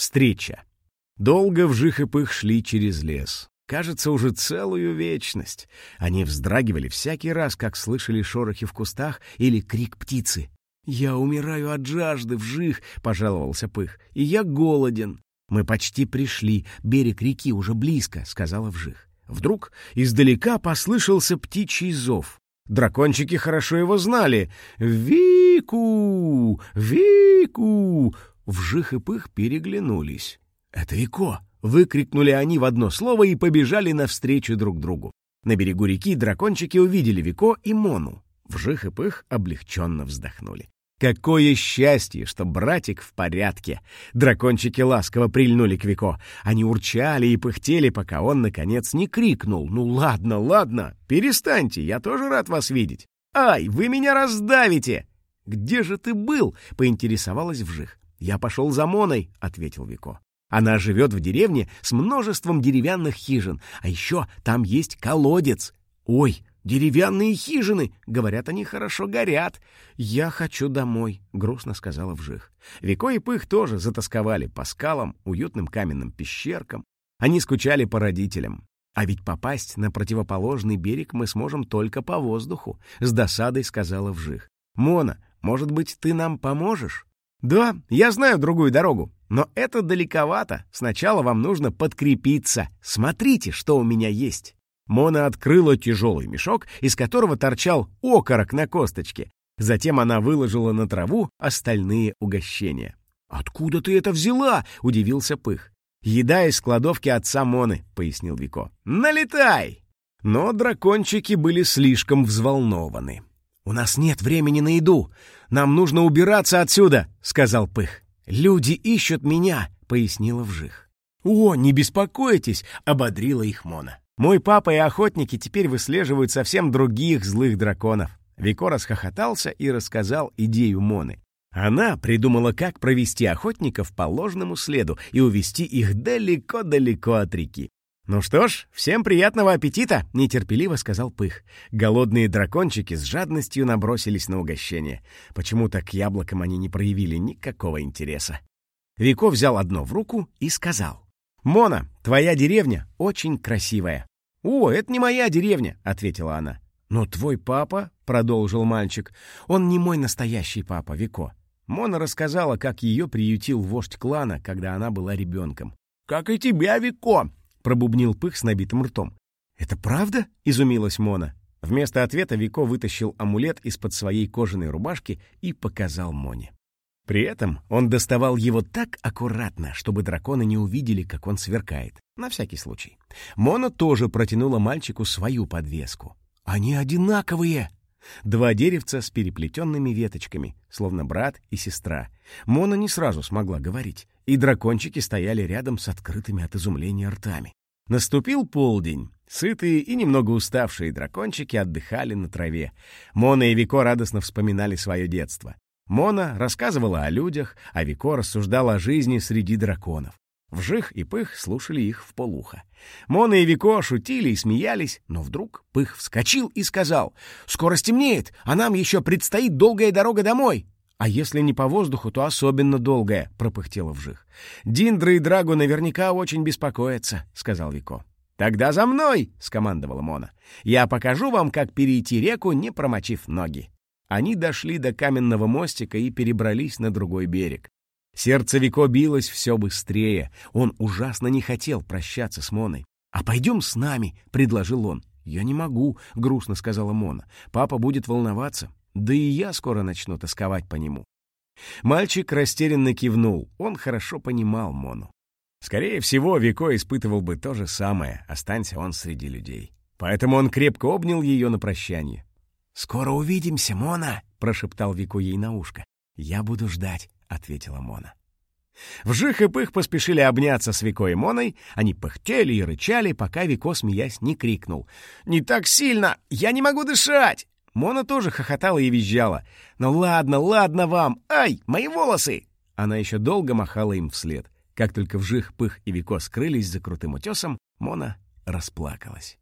Встреча. Долго вжих и пых шли через лес. Кажется, уже целую вечность. Они вздрагивали всякий раз, как слышали шорохи в кустах или крик птицы. «Я умираю от жажды, вжих!» — пожаловался Пых. «И я голоден!» «Мы почти пришли, берег реки уже близко», — сказала вжих. Вдруг издалека послышался птичий зов. Дракончики хорошо его знали. «Вику! Вику!» Вжих и Пых переглянулись. «Это Вико!» — выкрикнули они в одно слово и побежали навстречу друг другу. На берегу реки дракончики увидели Вико и Мону. Вжих и Пых облегченно вздохнули. Какое счастье, что братик в порядке! Дракончики ласково прильнули к Вико. Они урчали и пыхтели, пока он, наконец, не крикнул. «Ну ладно, ладно, перестаньте, я тоже рад вас видеть!» «Ай, вы меня раздавите!» «Где же ты был?» — поинтересовалась Вжих. «Я пошел за Моной», — ответил Вико. «Она живет в деревне с множеством деревянных хижин, а еще там есть колодец. Ой, Деревянные хижины, говорят, они хорошо горят. Я хочу домой, грустно сказала Вжих. Вико и Пых тоже затасковали по скалам, уютным каменным пещеркам. Они скучали по родителям. А ведь попасть на противоположный берег мы сможем только по воздуху, с досадой сказала Вжих. Мона, может быть, ты нам поможешь? Да, я знаю другую дорогу, но это далековато. Сначала вам нужно подкрепиться. Смотрите, что у меня есть. Мона открыла тяжелый мешок, из которого торчал окорок на косточке. Затем она выложила на траву остальные угощения. «Откуда ты это взяла?» — удивился Пых. «Еда из кладовки отца Моны», — пояснил Вико. «Налетай!» Но дракончики были слишком взволнованы. «У нас нет времени на еду. Нам нужно убираться отсюда», — сказал Пых. «Люди ищут меня», — пояснила Вжих. «О, не беспокойтесь», — ободрила их Мона. Мой папа и охотники теперь выслеживают совсем других злых драконов. Вико расхохотался и рассказал идею Моны. Она придумала, как провести охотников по ложному следу и увести их далеко-далеко от реки. «Ну что ж, всем приятного аппетита!» — нетерпеливо сказал Пых. Голодные дракончики с жадностью набросились на угощение. Почему-то к яблокам они не проявили никакого интереса. Вико взял одно в руку и сказал. «Мона, твоя деревня очень красивая. «О, это не моя деревня», — ответила она. «Но твой папа», — продолжил мальчик, — «он не мой настоящий папа, Вико». Мона рассказала, как ее приютил вождь клана, когда она была ребенком. «Как и тебя, Вико!» — пробубнил Пых с набитым ртом. «Это правда?» — изумилась Мона. Вместо ответа Вико вытащил амулет из-под своей кожаной рубашки и показал Моне. При этом он доставал его так аккуратно, чтобы драконы не увидели, как он сверкает. На всякий случай. Мона тоже протянула мальчику свою подвеску. «Они одинаковые!» Два деревца с переплетенными веточками, словно брат и сестра. Мона не сразу смогла говорить, и дракончики стояли рядом с открытыми от изумления ртами. Наступил полдень. Сытые и немного уставшие дракончики отдыхали на траве. Мона и Вико радостно вспоминали свое детство. Мона рассказывала о людях, а Вико рассуждала о жизни среди драконов. Вжих и Пых слушали их в полухо. Мона и Вико шутили и смеялись, но вдруг Пых вскочил и сказал, «Скоро стемнеет, а нам еще предстоит долгая дорога домой». «А если не по воздуху, то особенно долгая», — пропыхтела Вжих. «Диндра и Драгу наверняка очень беспокоятся», — сказал Вико. «Тогда за мной!» — скомандовала Мона. «Я покажу вам, как перейти реку, не промочив ноги». Они дошли до каменного мостика и перебрались на другой берег. Сердце Вико билось все быстрее. Он ужасно не хотел прощаться с Моной. «А пойдем с нами», — предложил он. «Я не могу», — грустно сказала Мона. «Папа будет волноваться. Да и я скоро начну тосковать по нему». Мальчик растерянно кивнул. Он хорошо понимал Мону. Скорее всего, Вико испытывал бы то же самое, останься он среди людей. Поэтому он крепко обнял ее на прощание. «Скоро увидимся, Мона!» — прошептал Вику ей на ушко. «Я буду ждать», — ответила Мона. Вжих и Пых поспешили обняться с Вико и Моной. Они пыхтели и рычали, пока Вико, смеясь, не крикнул. «Не так сильно! Я не могу дышать!» Мона тоже хохотала и визжала. «Ну ладно, ладно вам! Ай, мои волосы!» Она еще долго махала им вслед. Как только Вжих, Пых и Вико скрылись за крутым утесом, Мона расплакалась.